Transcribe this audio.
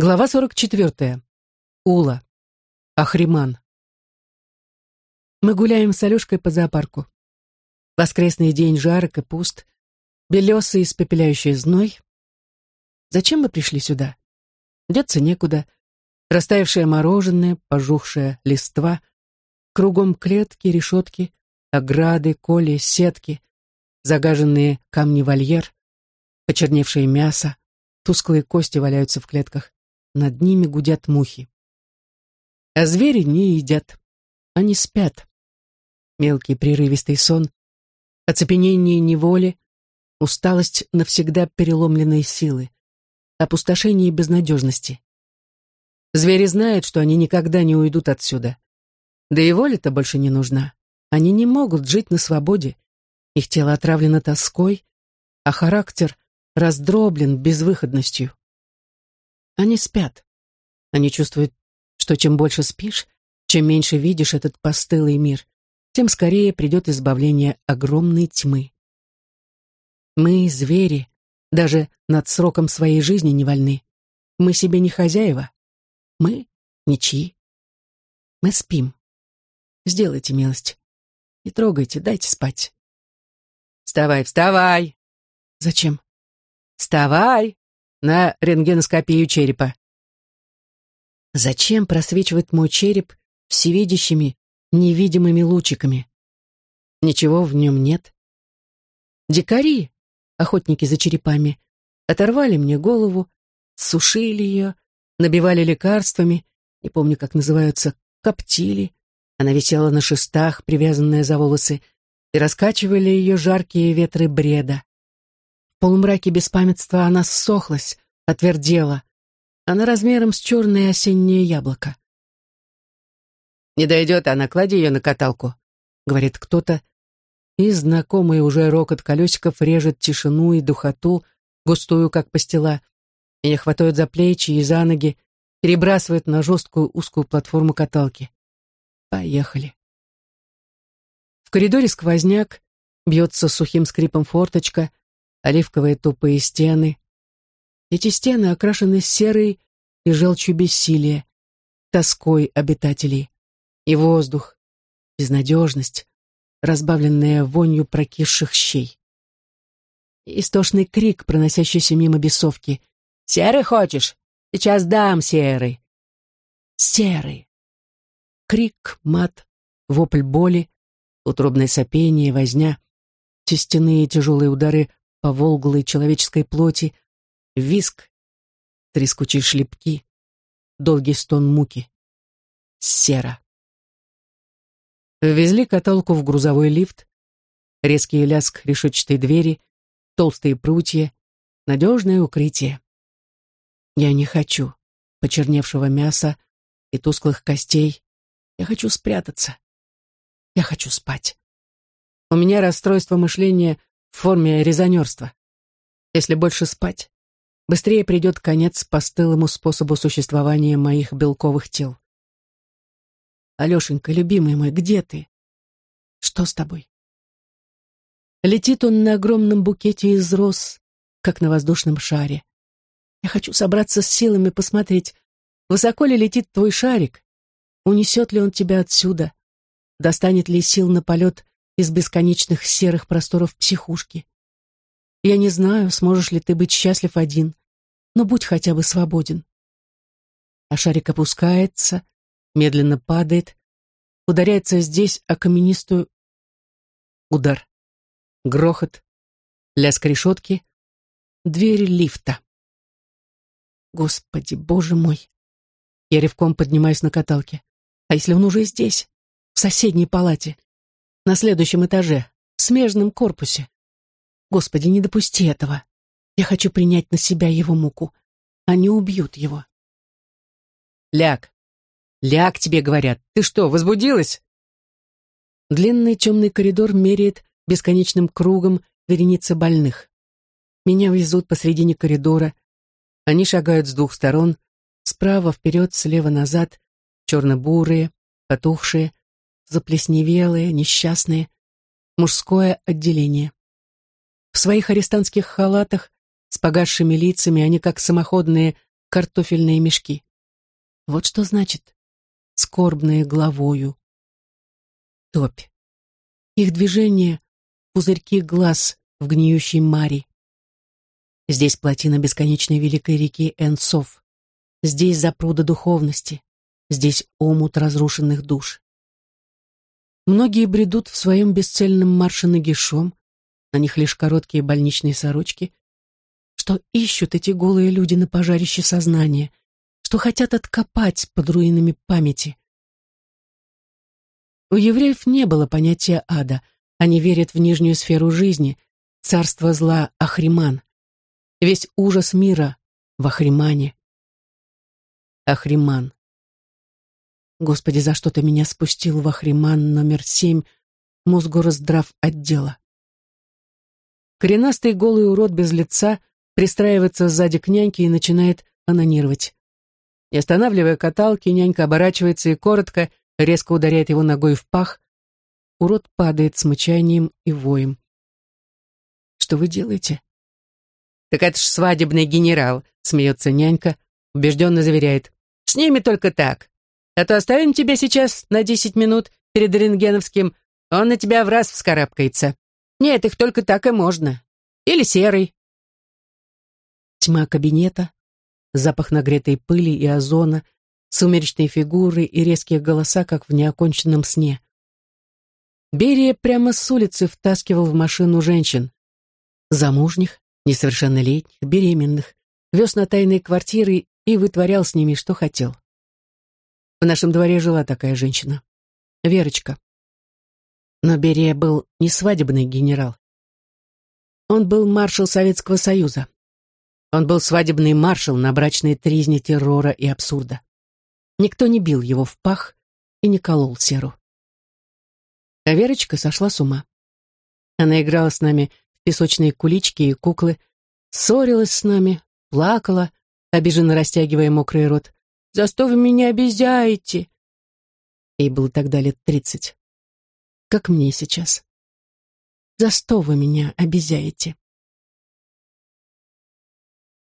Глава 44. Ула. Ахриман. Мы гуляем с Алешкой по зоопарку. Воскресный день жарок и пуст, белесый испепеляющий зной. Зачем мы пришли сюда? Деться некуда. Растаявшее мороженое, пожухшая листва, кругом клетки, решетки, ограды, коли, сетки, загаженные камни вольер, почерневшее мясо, тусклые кости валяются в клетках над ними гудят мухи. А звери не едят, они спят. Мелкий прерывистый сон, оцепенение неволи, усталость навсегда переломленной силы, опустошение безнадежности. Звери знают, что они никогда не уйдут отсюда. Да и воля-то больше не нужна. Они не могут жить на свободе. Их тело отравлено тоской, а характер раздроблен безвыходностью. Они спят. Они чувствуют, что чем больше спишь, чем меньше видишь этот постылый мир, тем скорее придет избавление огромной тьмы. Мы, звери, даже над сроком своей жизни не вольны. Мы себе не хозяева. Мы ничьи. Мы спим. Сделайте милость. Не трогайте, дайте спать. Вставай, вставай. Зачем? Вставай на рентгеноскопию черепа. Зачем просвечивает мой череп всевидящими, невидимыми лучиками? Ничего в нем нет. Дикари, охотники за черепами, оторвали мне голову, сушили ее, набивали лекарствами, не помню, как называются, коптили. Она висела на шестах, привязанная за волосы, и раскачивали ее жаркие ветры бреда. В полумраке беспамятства она ссохлась, отвердела. Она размером с черное осеннее яблоко. «Не дойдет она, клади ее на каталку», — говорит кто-то, и знакомый уже рокот колесиков режет тишину и духоту, густую, как пастила. Меня хватают за плечи и за ноги, перебрасывают на жесткую узкую платформу каталки. Поехали. В коридоре сквозняк, бьется сухим скрипом форточка, оливковые тупые стены. Эти стены окрашены серой и желчью бессилия, тоской обитателей. И воздух, безнадежность, разбавленная вонью прокисших щей. Истошный крик, проносящийся мимо бесовки. «Серый хочешь? Сейчас дам серый!» «Серый!» Крик, мат, вопль боли, утробное сопение, возня, тестяные тяжелые удары по волглой человеческой плоти, виск, трескучие шлепки, долгий стон муки. Сера. Ввезли каталку в грузовой лифт, резкий ляск решетчатой двери, толстые прутья, надежное укрытие. Я не хочу почерневшего мяса и тусклых костей. Я хочу спрятаться. Я хочу спать. У меня расстройство мышления в форме резонерства. Если больше спать, быстрее придет конец постылому способу существования моих белковых тел. Алешенька, любимый мой, где ты? Что с тобой? Летит он на огромном букете из роз, как на воздушном шаре. Я хочу собраться с силами посмотреть, высоко ли летит твой шарик, унесет ли он тебя отсюда, достанет ли сил на полет из бесконечных серых просторов психушки. Я не знаю, сможешь ли ты быть счастлив один, но будь хотя бы свободен. А шарик опускается, медленно падает, ударяется здесь о каменистую... Удар. Грохот. Лязг решетки. Дверь лифта. Господи, боже мой. Я ревком поднимаюсь на каталке. А если он уже здесь, в соседней палате? На следующем этаже, в смежном корпусе. Господи, не допусти этого. Я хочу принять на себя его муку. Они убьют его. Ляг. Ляг, тебе говорят. Ты что, возбудилась? Длинный темный коридор меряет бесконечным кругом вереница больных. Меня везут посредине коридора. Они шагают с двух сторон, справа вперед, слева назад, черно-бурые, потухшие, заплесневелые, несчастные, мужское отделение. В своих арестантских халатах с погасшими лицами они, как самоходные картофельные мешки. Вот что значит скорбные главою. Топь. Их движение — пузырьки глаз в гниющей маре. Здесь плотина бесконечной великой реки Энсов. Здесь запруда духовности. Здесь омут разрушенных душ. Многие бредут в своем бесцельном марше нагишом, на них лишь короткие больничные сорочки. Что ищут эти голые люди на пожарище сознания, что хотят откопать под руинами памяти. У евреев не было понятия ада, они верят в нижнюю сферу жизни, царство зла Ахриман. Весь ужас мира в Ахримане. Ахриман. Господи, за что ты меня спустил в Ахриман номер семь, мозгораздрав отдела? Коренастый голый урод без лица пристраивается сзади к няньке и начинает анонировать. Не останавливая каталки, нянька оборачивается и коротко, резко ударяет его ногой в пах. Урод падает с мычанием и воем. «Что вы делаете?» «Так это ж свадебный генерал», — смеется нянька, убежденно заверяет. «С ними только так. А то оставим тебя сейчас на десять минут перед рентгеновским, он на тебя в раз вскарабкается. Нет, их только так и можно. Или серый». Тьма кабинета, запах нагретой пыли и озона, сумеречные фигуры и резкие голоса, как в неоконченном сне. Берия прямо с улицы втаскивал в машину женщин. Замужних, несовершеннолетних, беременных, вез на тайные квартиры и вытворял с ними, что хотел. В нашем дворе жила такая женщина. Верочка. Но Берия был не свадебный генерал. Он был маршал Советского Союза. Он был свадебный маршал на брачной тризне террора и абсурда. Никто не бил его в пах и не колол серу. А Верочка сошла с ума. Она играла с нами песочные кулички и куклы, ссорилась с нами, плакала, обиженно растягивая мокрый рот. «За что вы меня обижаете?» Ей было тогда лет тридцать. Как мне сейчас. «За что вы меня обижаете?»